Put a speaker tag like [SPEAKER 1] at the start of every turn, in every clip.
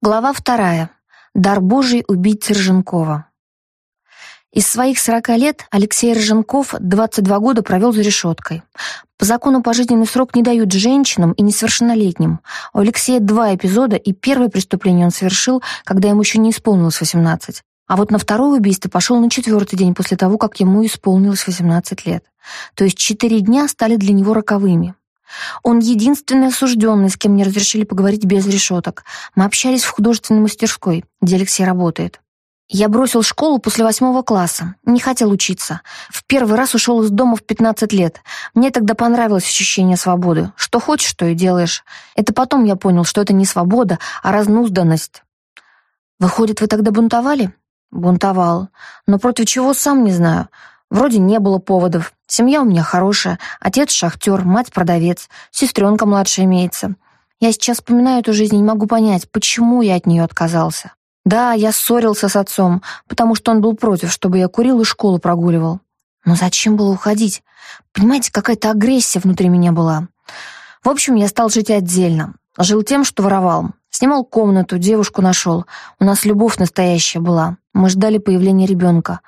[SPEAKER 1] Глава вторая. Дар Божий убийцы Рженкова. Из своих 40 лет Алексей Рженков 22 года провел за решеткой. По закону пожизненный срок не дают женщинам и несовершеннолетним. У Алексея два эпизода, и первое преступление он совершил, когда ему еще не исполнилось 18. А вот на второе убийство пошел на четвертый день после того, как ему исполнилось 18 лет. То есть четыре дня стали для него роковыми. Он единственный осужденный, с кем мне разрешили поговорить без решеток. Мы общались в художественной мастерской, где Алексей работает. Я бросил школу после восьмого класса. Не хотел учиться. В первый раз ушел из дома в 15 лет. Мне тогда понравилось ощущение свободы. Что хочешь, то и делаешь. Это потом я понял, что это не свобода, а разнузданность. Выходит, вы тогда бунтовали? Бунтовал. Но против чего, сам не знаю. Вроде не было поводов. Семья у меня хорошая. Отец шахтер, мать продавец, сестренка младшая имеется. Я сейчас вспоминаю эту жизнь и не могу понять, почему я от нее отказался. Да, я ссорился с отцом, потому что он был против, чтобы я курил и школу прогуливал. Но зачем было уходить? Понимаете, какая-то агрессия внутри меня была. В общем, я стал жить отдельно. Жил тем, что воровал. Снимал комнату, девушку нашел. У нас любовь настоящая была. Мы ждали появления ребенка.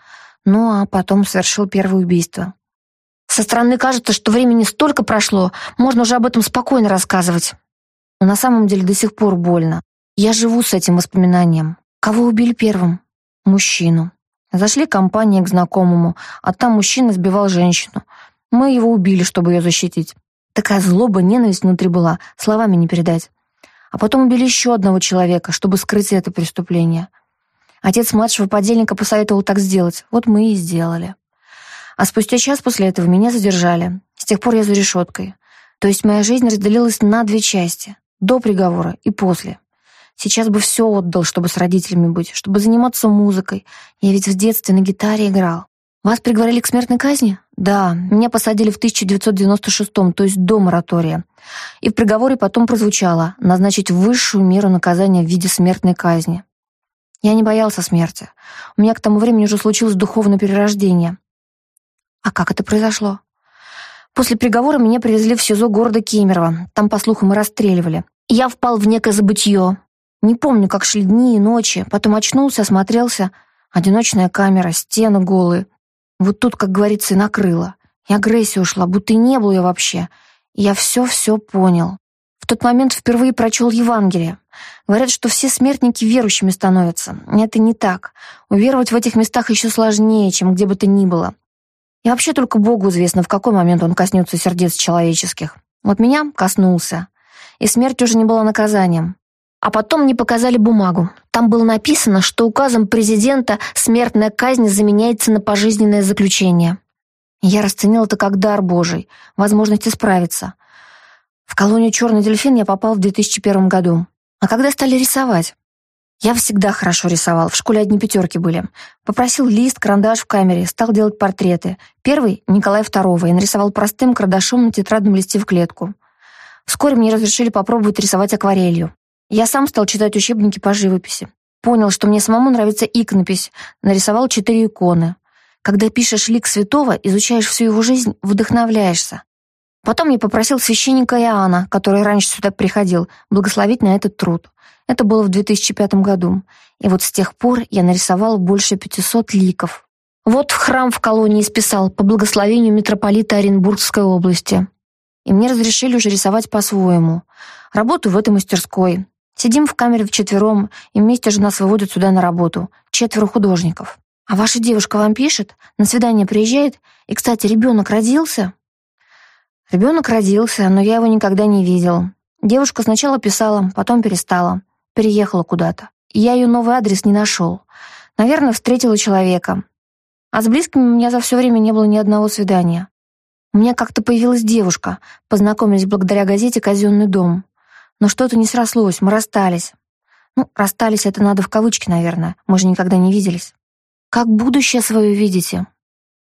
[SPEAKER 1] Ну, а потом совершил первое убийство. Со стороны кажется, что времени столько прошло, можно уже об этом спокойно рассказывать. Но на самом деле до сих пор больно. Я живу с этим воспоминанием. Кого убили первым? Мужчину. Зашли компания к знакомому, а там мужчина сбивал женщину. Мы его убили, чтобы ее защитить. Такая злоба, ненависть внутри была, словами не передать. А потом убили еще одного человека, чтобы скрыть это преступление. Отец младшего подельника посоветовал так сделать. Вот мы и сделали. А спустя час после этого меня задержали. С тех пор я за решеткой. То есть моя жизнь разделилась на две части. До приговора и после. Сейчас бы все отдал, чтобы с родителями быть, чтобы заниматься музыкой. Я ведь в детстве на гитаре играл. Вас приговорили к смертной казни? Да, меня посадили в 1996-м, то есть до моратория. И в приговоре потом прозвучало назначить высшую меру наказания в виде смертной казни. Я не боялся смерти. У меня к тому времени уже случилось духовное перерождение. А как это произошло? После приговора меня привезли в СИЗО города Кемерово. Там, по слухам, и расстреливали. Я впал в некое забытье. Не помню, как шли дни и ночи. Потом очнулся, осмотрелся. Одиночная камера, стены голые. Вот тут, как говорится, и накрыло. И агрессия ушла, будто и не было ее вообще. Я все-все понял. Тот момент впервые прочел Евангелие. Говорят, что все смертники верующими становятся. Это не так. Уверовать в этих местах еще сложнее, чем где бы то ни было. И вообще только Богу известно, в какой момент он коснется сердец человеческих. Вот меня коснулся. И смерть уже не была наказанием. А потом мне показали бумагу. Там было написано, что указом президента смертная казнь заменяется на пожизненное заключение. Я расценил это как дар Божий, возможность исправиться. В колонию «Черный дельфин» я попал в 2001 году. А когда стали рисовать? Я всегда хорошо рисовал, в школе одни пятерки были. Попросил лист, карандаш в камере, стал делать портреты. Первый — Николай II, и нарисовал простым карандашом на тетрадном листе в клетку. Вскоре мне разрешили попробовать рисовать акварелью. Я сам стал читать учебники по живописи. Понял, что мне самому нравится иконопись. Нарисовал четыре иконы. Когда пишешь лик святого, изучаешь всю его жизнь, вдохновляешься. Потом я попросил священника Иоанна, который раньше сюда приходил, благословить на этот труд. Это было в 2005 году. И вот с тех пор я нарисовал больше 500 ликов. Вот в храм в колонии списал по благословению митрополита Оренбургской области. И мне разрешили уже рисовать по-своему. Работаю в этой мастерской. Сидим в камере вчетвером, и вместе же нас выводят сюда на работу. Четверо художников. А ваша девушка вам пишет? На свидание приезжает? И, кстати, ребенок родился? Ребенок родился, но я его никогда не видел. Девушка сначала писала, потом перестала. Переехала куда-то. Я ее новый адрес не нашел. Наверное, встретила человека. А с близкими у меня за все время не было ни одного свидания. У меня как-то появилась девушка. Познакомились благодаря газете «Казенный дом». Но что-то не срослось, мы расстались. Ну, расстались это надо в кавычки, наверное. Мы же никогда не виделись. Как будущее свое видите?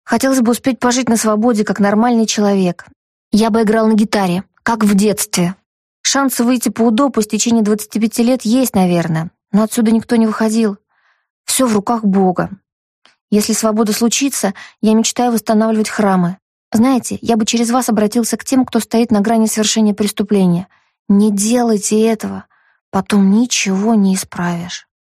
[SPEAKER 1] Хотелось бы успеть пожить на свободе, как нормальный человек. Я бы играл на гитаре, как в детстве. Шансы выйти по УДО по течение 25 лет есть, наверное, но отсюда никто не выходил. Все в руках Бога. Если свобода случится, я мечтаю восстанавливать храмы. Знаете, я бы через вас обратился к тем, кто стоит на грани совершения преступления. Не делайте этого. потом ничего не исправишь.